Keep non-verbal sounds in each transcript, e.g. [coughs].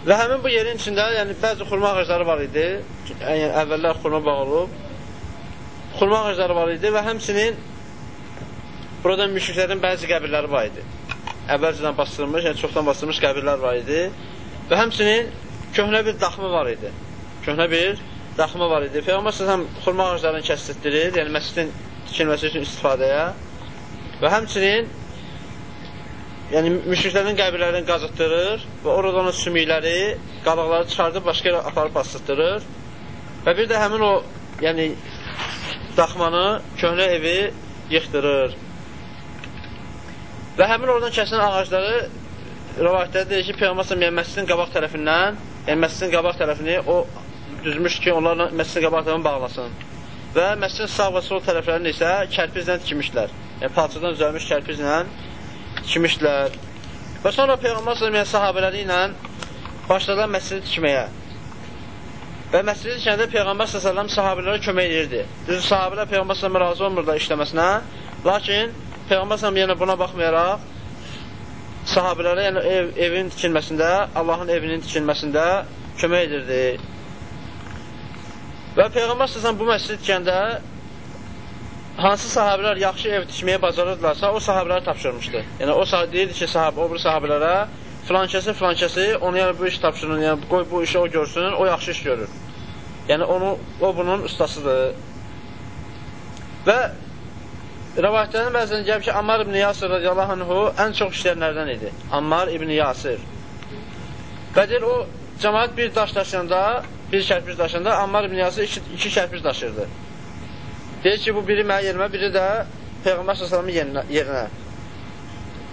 Və həmin bu yerin içində yəni, bəzi xurma ağacları var idi. Yəni, əvvəllər xurma bağ olub. Xurma ağacları var idi və həmsinin burada müşriklərin bəzi qəbirləri var idi. Əvvəlcədən bastırılmış, yəni çoxdan bastırılmış qəbirlər var idi. Və həmsinin köhnə bir daxma var idi. Köhnə bir daxma var idi. Peyğəmbər səsəm xurma ağaclarını kəsdirdirir, yəni məscidin tikilməsi üçün istifadəyə və həmçinin yəni müşriklərin qəbirlərini qazıtdırır və orada onun sümükləri, qalıqları çıxardıb başqa yerə aparıb basdırır və bir də həmin o yəni daxmanı, köhnə evi yıxdırır. Və həmin oradan kəsilən ağacları rivayətdə deyir ki, Peyğəmbər yəni məscidin qabaq tərəfindən, yəni məscidin qabaq tərəfini o düzmüş ki, onlarla məscidin qabaq tərəfini bağlasın. Və məscidin sağ və sol tərəflərini isə kərpizlə tikmişlər. Yəni palçadan düzəlmiş kərpizlə tikmişlər. Və sonra Peyğəmbər yəni, sahabələri ilə başladılar məscidi tikməyə. Və məscidi tikəndə Peyğəmbər sallallahu sahabələrə kömək edirdi. Düzdür, sahabələr Peyğəmbər sallallahu razı olmurlar işləməsinə. Lakin Peyğəmbər sallallahu yəni buna baxmayaraq sahabələrə yəni ev, evin tikilməsində, Allahın evinin tikilməsində kömək edirdi. Və Peyğəmbər səsən bu məscid tikəndə hansı sahabələr yaxşı ev tikməyə bacarırdılarsa, o sahabələrə tapşırmışdı. Yəni, o sahabə deyirdi ki, sahabə, o bir sahabələrə filankəsi, filankəsi, onu yəni bu iş tapşırın, yəni qoy bu işi o görsün, o yaxşı iş görür. Yəni, onu, o bunun ustasıdır. Və rəvayətlərin bəzən gəlib ki, Ammar ibn Yasir radiyallahu anhu ən çox işləyənlərdən idi. Ammar ibn Yasir. Və deyir, o cəmaat bir daş daşıyanda bir kərpic daşında Ammar ibn Yasir iki, iki kərpic daşırdı. Deyir ki, bu biri mənə yerimə, biri də Peyğəmbər s.ə.v-in yerinə, yerinə.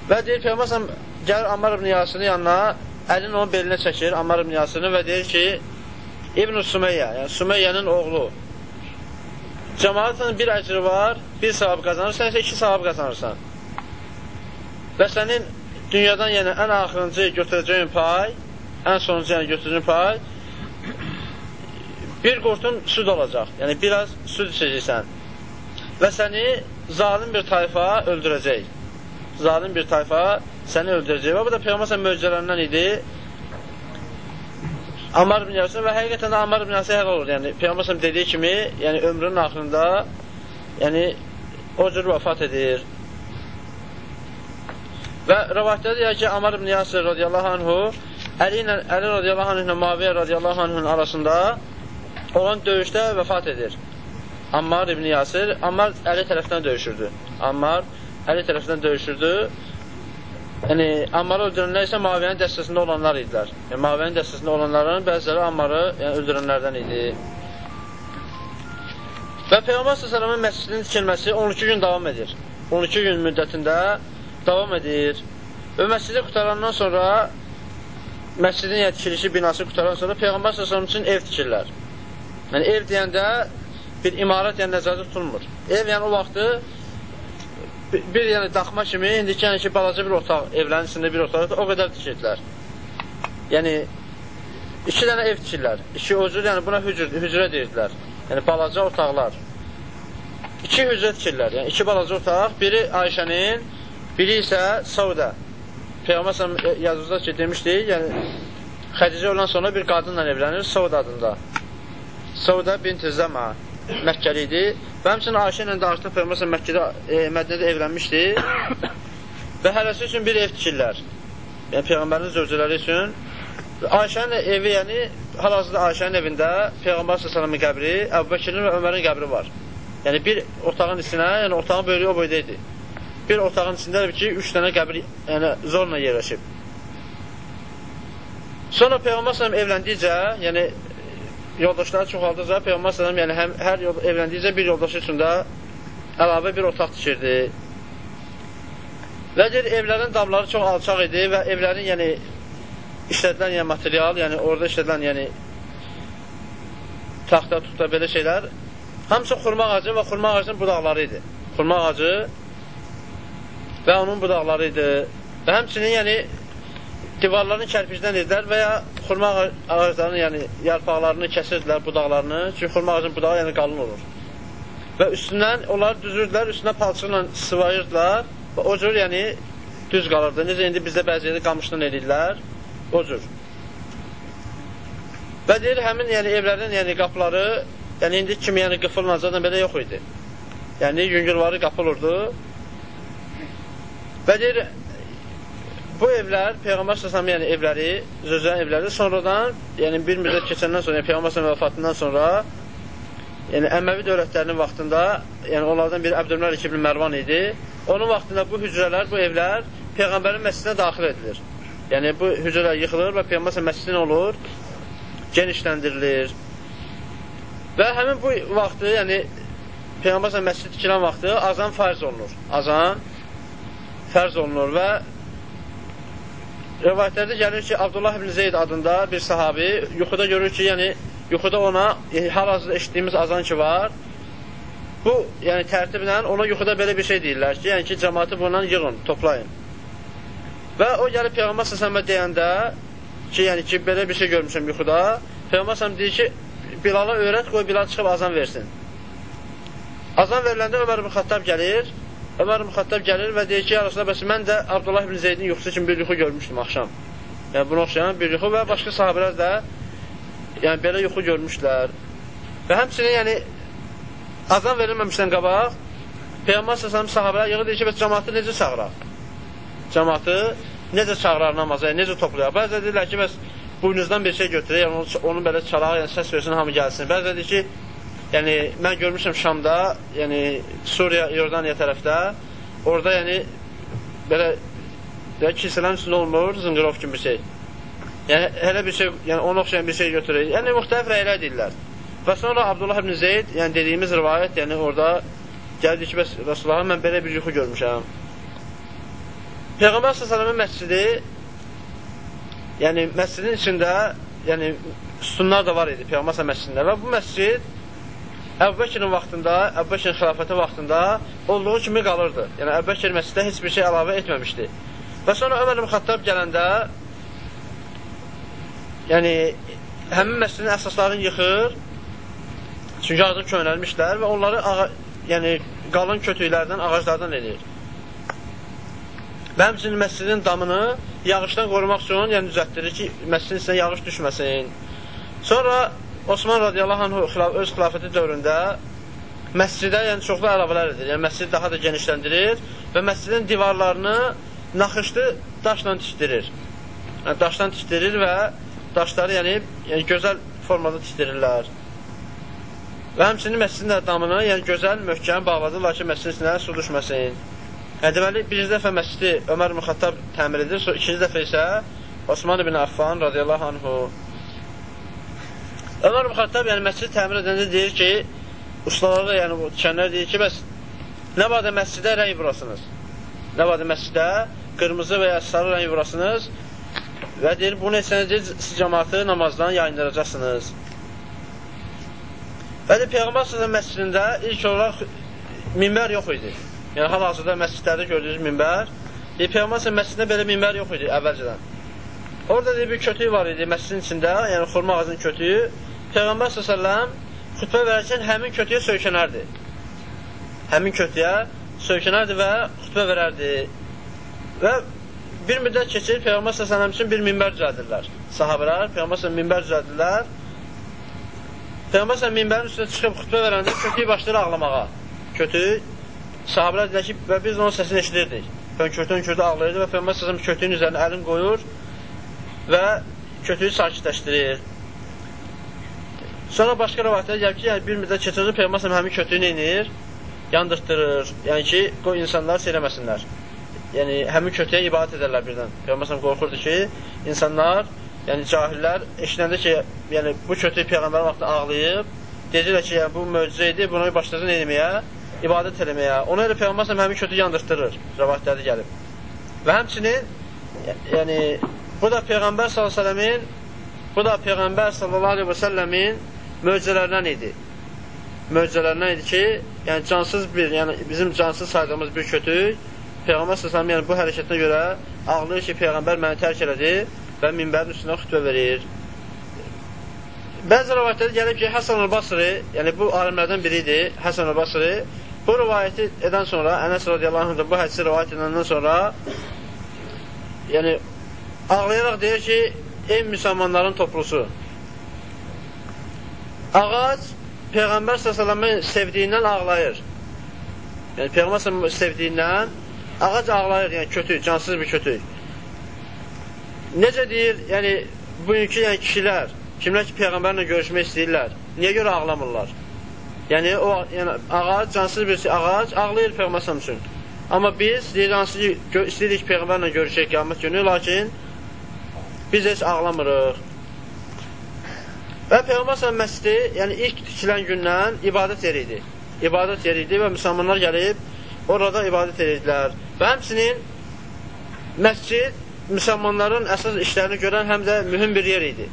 Və deyir, Peyğəmbər s.ə.v gəlir Ammar ibn Yasirin yanına, əlini onun belinə çəkir, Ammar ibn Yasirin və deyir ki, İbn-i Sümeyyə, yəni Sümeyyənin oğlu. Cəmaatın bir əcri var, bir savab qazanırsan, isə iki savab qazanırsan. Və sənin dünyadan yəni ən axırıncı götürəcəyin pay, ən sonuncu yəni götürəcəyin pay bir qurtun süd olacaq. Yəni, biraz süd içəcəksən. Və səni zalim bir tayfa öldürəcək. Zalim bir tayfa səni öldürəcək. Və bu da Peyğəmbər möcüzələrindən idi. Ammar ibn Yasir və həqiqətən də Ammar ibn Yasir həll olur. Yəni, Peyğəmbər dediyi kimi, yəni ömrünün axırında yəni, o cür vəfat edir. Və rəvayətdə deyir ki, Ammar ibn Yasir radiyallahu anhu Əli, ilə, Əli radiyallahu anhu ilə Maviyyə radiyallahu anhun arasında olan döyüşdə vəfat edir. Ammar ibn Yasir, Ammar Əli tərəfindən döyüşürdü. Ammar Əli tərəfindən döyüşürdü. Yəni, Ammarı öldürənlər isə Maviyyənin dəstəsində olanlar idilər. Yəni, Maviyyənin dəstəsində olanların bəziləri Ammarı yəni, öldürənlərdən idi. Və Peyğəmbər s.ə.v-in məscidinin tikilməsi 12 gün davam edir. 12 gün müddətində davam edir. Və məscidi qutarandan sonra məscidin yəni, tikilişi binası qutarandan sonra Peyğəmbər s.ə.v üçün ev tikirlər. Yəni, ev deyəndə bir imarət yəni nəzərdə tutulmur. Ev yəni o vaxtı bir, bir yəni daxma kimi, indiki yəni ki, balaca bir otaq, evlərin içində bir otaq, o qədər tikirdilər. Yəni, iki dənə ev tikirlər. İki özür, yəni buna hücr, hücrə deyirdilər. Yəni, balaca otaqlar. İki hücrə tikirlər. Yəni, iki balaca otaq, biri Ayşənin, biri isə Sauda. Peyğəmbər yazıcıda ki, demişdik, yəni, Xədicə olan sonra bir qadınla evlənir, Sauda adında. Sauda bint Zəma Məkkəli idi və həmçinin Ayşə ilə də artıq Peyğəmbər Məkkədə, e, Mədinədə evlənmişdi [coughs] və hərəsi üçün bir ev tikirlər. Yəni Peyğəmbərin zövcələri üçün. Ayşənin evi, yəni hal-hazırda Ayşənin evində Peyğəmbər s.ə.v-in qəbri, Əbubəkirin və Ömərin qəbri var. Yəni bir otağın içinə, yəni otağın böyrü o boyda idi. Bir otağın içində ki, üç dənə qəbir yəni, zorla yerləşib. Sonra Peyğəmbər s.ə.v evləndikcə, yəni yoldaşları çoxaldıqca Peyğəmbər sallam yəni həm hər yol evləndikcə bir yoldaşı üçün də əlavə bir otaq tikirdi. Və deyir, evlərin damları çox alçaq idi və evlərin yəni işlədilən yəni material, yəni orada işlədilən yəni taxta, tuta belə şeylər hamısı xurma ağacı və xurma ağacının budaqları idi. Xurma ağacı və onun budaqları idi. Və həmçinin yəni divarlarını kərpicdən edilər və ya xurma ağaclarının, yəni yarpaqlarını kəsirdilər, budaqlarını. Çünki xurma ağacının budağı yəni qalın olur. Və üstündən onları düzürdülər, üstünə palçıqla sıvayırdılar və o cür yəni düz qalırdı. Necə indi bizdə bəzi yerdə qamışdan edirlər, o cür. Və deyir, həmin yəni, evlərin yəni, qapıları, yəni indi kimi yəni, qıfılınacaqdan belə yox idi. Yəni, yüngülvarı qapılırdı. Və deyir, bu evlər, Peyğəmbər səsəm yəni evləri, Zözənin evləri sonradan, yəni bir müddət keçəndən sonra, yəni Peyğəmbər səsəm vəfatından sonra, yəni Əməvi dövlətlərinin vaxtında, yəni onlardan biri Əbdülməlik ibn Mərvan idi. Onun vaxtında bu hücrələr, bu evlər Peyğəmbərin məscidinə daxil edilir. Yəni bu hücrələr yıxılır və Peyğəmbər məscidin olur genişləndirilir. Və həmin bu vaxtı, yəni Peyğəmbər məscid tikilən vaxtı azan fərz olunur. Azan fərz olunur və rivayətlərdə gəlir ki, Abdullah ibn Zeyd adında bir sahabi yuxuda görür ki, yəni yuxuda ona e, hal-hazırda eşitdiyimiz azan ki var, bu, yəni tərtiblə ona yuxuda belə bir şey deyirlər ki, yəni ki, cəmatı bundan yığın, toplayın. Və o gəlib Peyğəmbər səsəmə deyəndə ki, yəni ki, belə bir şey görmüşəm yuxuda. Peyğəmbər səhəm deyir ki, Bilala öyrət, qoy Bilal çıxıb azan versin. Azan veriləndə Ömər ibn Xattab gəlir. Ömər ibn Xattab gəlir və deyir ki, ya Rasulullah, bəs mən də Abdullah ibn Zeydin yuxusu kimi bir yuxu görmüşdüm axşam. Yəni, bunu oxşayan bir yuxu və başqa sahabələr də yəni, belə yuxu görmüşlər. Və həmçinin, yəni, azan verilməmişdən qabaq, Peyğəmbər səsəm sahabələr yığı deyir ki, bəs cəmatı necə çağıraq? Cəmatı necə çağırar namaza, necə toplayar? Bəzə deyirlər ki, bəs buynuzdan bir şey götürək, yəni onu, onu belə çalaq, yəni səs versin, hamı gəlsin. Bəzə deyir ki, yəni mən görmüşəm Şamda, yəni Suriya, İordaniya tərəfdə, orada yəni belə də kilsələrin üstündə olmur, zınqırov kimi bir şey. Yəni elə bir şey, yəni ona oxşayan bir şey götürək. Yəni müxtəlif rəylər deyirlər. Və sonra Abdullah ibn Zeyd, yəni dediyimiz rivayət, yəni orada gəldi ki, bəs Rasulullah mən belə bir yuxu görmüşəm. Peyğəmbər s.ə.v-in məscidi yəni məscidin içində yəni sütunlar da var idi Peyğəmbər s.ə.v məscidində və bu məscid Əbbəkirin vaxtında, Əbbəkirin xilafəti vaxtında olduğu kimi qalırdı. Yəni Əbbəkir məsciddə heç bir şey əlavə etməmişdi. Və sonra Ömər ibn Xattab gələndə yəni həmin məscidin əsaslarını yıxır çünki artıq köhnəlmişlər və onları ağa, yəni qalın kötüklərdən, ağaclardan eləyir. Və həmçinin məscidin damını yağışdan qorumaq üçün yəni düzəltdirir ki, məscidin içinə yağış düşməsin. Sonra Osman radiyallahu anh öz xilafəti dövründə məscidə yəni çoxlu əlavələr edir. Yəni məscidi daha da genişləndirir və məscidin divarlarını naxışlı daşla tikdirir. Yəni daşdan tikdirir və daşları yəni, yəni gözəl formada tikdirirlər. Və həmçinin məscidin damını yəni gözəl, möhkəm bağladırlar ki, məscidin içinə su düşməsin. Hə, deməli, birinci dəfə məscidi Ömər ibn Xattab təmir edir, ikinci dəfə isə Osman ibn Affan radiyallahu anhu. Ömər ibn Xattab yəni məscidi təmir edəndə deyir ki, ustaları, yəni bu tikənlər deyir ki, bəs nə vaxtda məscidə rəng vurasınız? Nə vaxtda məscidə qırmızı və ya sarı rəng vurasınız və deyir, bunu etsəniz, siz cəmatı namazdan yayındıracaqsınız. Və deyir, Peyğəmbər s.ə.v məscidində ilk olaraq minbər yox idi. Yəni, hal-hazırda məscidlərdə gördüyünüz minbər. Deyir, Peyğəmbər məscidində belə minbər yox idi əvvəlcədən. Orada deyir, bir kötüyü var idi məscidin içində, yəni xurma ağacının kötüyü. Peyğəmbər s.ə.v xütbə verərkən həmin kötüyə söykənərdi. Həmin kötüyə söykənərdi və xütbə verərdi. Və bir müddət keçir, Peyğəmbər s.ə.v üçün bir minbər düzəldirlər. Sahabələr, Peyğəmbər s.ə.v minbər düzəldirlər. Peyğəmbər s.ə.v minbərin üstünə çıxıb xütbə verəndə kötüyü başlayır ağlamağa. Kötüyü Sahabələr deyilər ki, və biz onun səsini eşidirdik. Hönkürtü-hönkürtü ağlayırdı və Peyğəmbər səsəm kötüyün üzərinə əlin qoyur və kötüyü sakitləşdirir. Sonra başqa rəvayətlər gəlir ki, yəni bir müddət keçəcək Peyğəmbər həmin kötüyünü inir, yandırtdırır. Yəni ki, qoy insanlar seyləməsinlər. Yəni həmin kötüyə ibadət edərlər birdən. Peyğəmbər qorxurdu ki, insanlar, yəni cahillər eşidəndə ki, yəni bu kötüyü Peyğəmbər vaxtında ağlayıb, deyirlər ki, yəni, bu möcüzə idi, bunu başlasın eləməyə ibadət eləməyə. Ona elə Peyğəmbər həmin kötü yandırtdırır, rəvayətlərdə gəlib. Və həmçinin, yəni, bu da Peyğəmbər s.ə.v-in bu da Peyğəmbər s.ə.v-in möcüzələrindən idi. Möcüzələrindən idi ki, yəni cansız bir, yəni bizim cansız saydığımız bir kötük Peyğəmbər s.ə.v yəni bu hərəkətinə görə ağlayır ki, Peyğəmbər məni tərk elədi və minbərin üstünə xütbə verir. Bəzi rəvayətlərdə gəlib ki, Həsən el-Basri, yəni bu alimlərdən biri idi, Həsən el-Basri, Bu rivayəti edən sonra, Ənəs radiyallahu anh bu hədisi rivayət edəndən sonra yəni ağlayaraq deyir ki, ey müsəlmanların toplusu ağac Peyğəmbər s.ə.v-in sevdiyindən ağlayır. Yəni, Peyğəmbər s.ə.v sevdiyindən ağac ağlayır, yəni kötü, cansız bir kötü. Necə deyir, yəni, bugünkü yəni, kişilər, kimlər ki, Peyğəmbərlə görüşmək istəyirlər, niyə görə ağlamırlar? Yəni, o, yəni, ağac, cansız bir ağac ağlayır Peyğəmbər s.ə.v üçün. Amma biz deyirik, hansı istəyirik Peyğəmbərlə görüşək qiyamət günü, lakin biz heç ağlamırıq. Və Peyğəmbər s.ə.v məscidi, yəni ilk tikilən gündən ibadət yeri idi. İbadət yeri idi və müsəlmanlar gəlib orada ibadət edirdilər. Və həmsinin məscid müsəlmanların əsas işlərini görən həm də mühüm bir yer idi.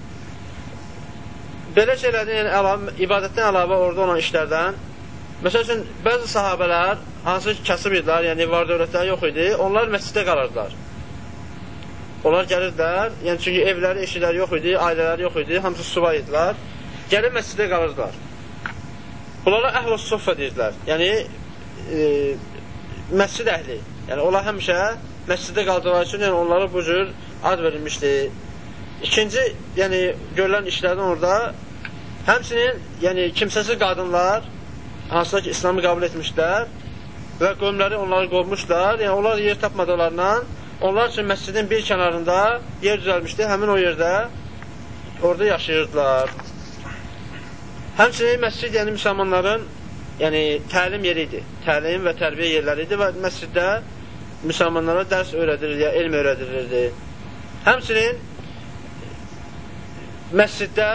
Belə şeylərdən, yəni əlavə, ibadətdən əlavə orada olan işlərdən, məsəl üçün, bəzi sahabələr, hansı ki, kasıb idilər, yəni var dövlətləri yox idi, onlar məsciddə qalırdılar. Onlar gəlirdilər, yəni çünki evləri, eşikləri yox idi, ailələri yox idi, hamısı subay idilər, gəlib məsciddə qalırdılar. Bunlara əhl-i suffə deyirdilər, yəni e, məscid əhli. Yəni, onlar həmişə məsciddə qaldıqları üçün yəni, onlara bu cür ad verilmişdi. İkinci, yəni, görülən işlərdən orada həmsinin, yəni, kimsəsiz qadınlar, hansılar ki, İslamı qəbul etmişlər və qövmləri onları qovmuşlar. Yəni, onlar yer tapmadıqlarından onlar üçün məscidin bir kənarında yer düzəlmişdi. Həmin o yerdə orada yaşayırdılar. Həmçinin məscid, yəni müsəlmanların yəni, təlim yeri idi. Təlim və tərbiyə yerləri idi və məsciddə müsəlmanlara dərs öyrədilir, ya elm öyrədilirdi. Həmçinin məsciddə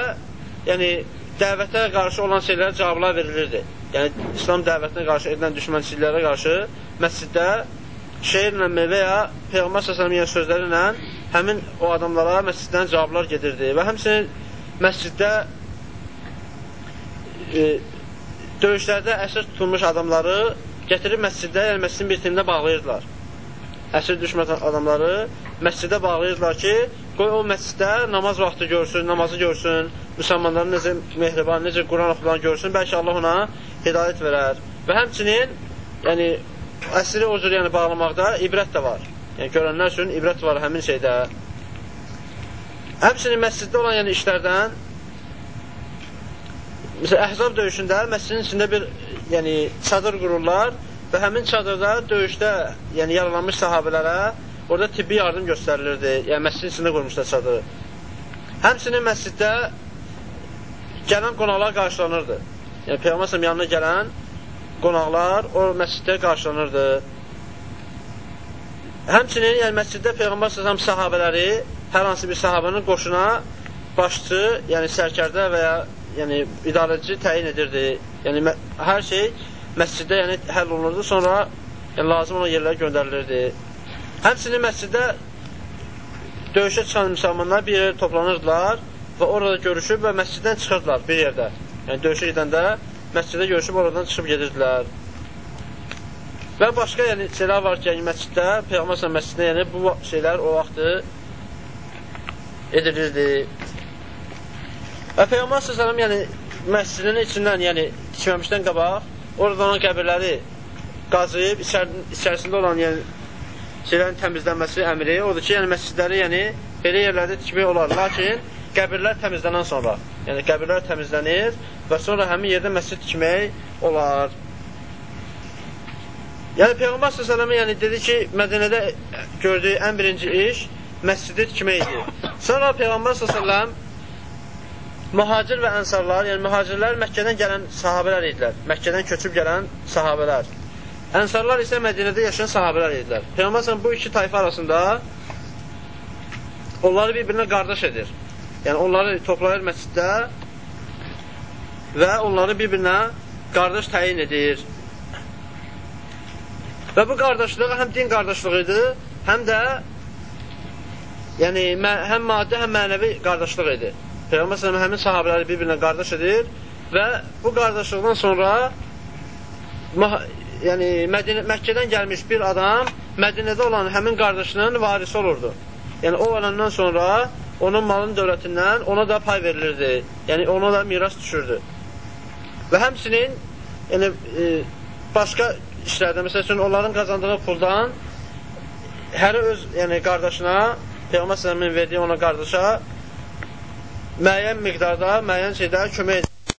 yəni, dəvətə qarşı olan şeylərə cavablar verilirdi yəni İslam dəvətinə qarşı edilən düşmənçiliklərə qarşı məsciddə şeirlə və ya Peyğəmbər yəni sözləri ilə həmin o adamlara məsciddən cavablar gedirdi və həmçinin məsciddə e, döyüşlərdə əsir tutulmuş adamları gətirib məsciddə, yəni məscidin bir timdə bağlayırdılar. Əsir düşmən adamları məscidə bağlayırdılar ki, qoy o məsciddə namaz vaxtı görsün, namazı görsün, müsəlmanların necə mehriban, necə Quran oxudan görsün, bəlkə Allah ona hidayət verər. Və həmçinin, yəni, əsri o cür yəni, bağlamaqda ibrət də var. Yəni, görənlər üçün ibrət var həmin şeydə. Həmçinin məsciddə olan yəni, işlərdən, məsələn, Əhzab döyüşündə məscidin içində bir yəni, çadır qururlar və həmin çadırda döyüşdə yəni, yaralanmış sahabələrə orada tibbi yardım göstərilirdi. Yəni, məscidin içində qurmuşlar çadırı. Həmçinin məsciddə gələn qonaqlar qarşılanırdı. Yəni, Peyğəmbər yanına gələn qonaqlar o məsciddə qarşılanırdı. Həmçinin, yəni məsciddə Peyğəmbər səsəm sahabələri hər hansı bir sahabənin qoşuna başçı, yəni sərkərdə və ya yəni, idarəçi təyin edirdi. Yəni, hər şey məsciddə yəni, həll olunurdu, sonra yəni, lazım olan yerlərə göndərilirdi. Həmçinin məsciddə döyüşə çıxan müsəlmanlar bir yerə toplanırdılar və orada görüşüb və məsciddən çıxırdılar bir yerdə. Yəni döyüşə gedəndə məscidə görüşüb oradan çıxıb gedirdilər. Və başqa yəni şeylər var ki, yəni məsciddə Peyğəmbər məsciddə yəni bu şeylər o vaxtı edilirdi. Və Peyğəmbər sallallahu yəni məscidin içindən, yəni tikməmişdən qabaq orada olan qəbirləri qazıyıb içər içərisində olan yəni şeylərin təmizlənməsi əmri odur ki, yəni məscidləri yəni belə yerlərdə tikmək olar. Lakin qəbirlər təmizlənən sonra, yəni qəbirlər təmizlənir və sonra həmin yerdə məscid tikmək olar. Yəni Peyğəmbər s.ə.v yəni dedi ki, Mədinədə gördüyü ən birinci iş məscidi tikmək idi. Sonra Peyğəmbər s.ə.v mühacir və ənsarlar, yəni mühacirlər Məkkədən gələn sahabələr idilər. Məkkədən köçüb gələn sahabələr. Ənsarlar isə Mədinədə yaşayan sahabələr idilər. Peyğəmbər s.ə.v bu iki tayfa arasında onları bir-birinə qardaş edir. Yəni, onları toplayır məsciddə və onları bir-birinə qardaş təyin edir. Və bu qardaşlıq həm din qardaşlığı idi, həm də yəni, həm maddi, həm mənəvi qardaşlıq idi. Peyğəmbər sələm həmin sahabələri bir-birinə qardaş edir və bu qardaşlıqdan sonra yəni, Mədinə, Məkkədən gəlmiş bir adam Mədinədə olan həmin qardaşının varisi olurdu. Yəni, o olandan sonra onun malın dövlətindən ona da pay verilirdi. Yəni, ona da miras düşürdü. Və həmsinin yəni, e, başqa işlərdə, məsəl üçün, onların qazandığı puldan hər öz yəni, qardaşına, Peyğəmbər s.ə.v verdiyi ona qardaşa müəyyən miqdarda, müəyyən şeydə kömək edir.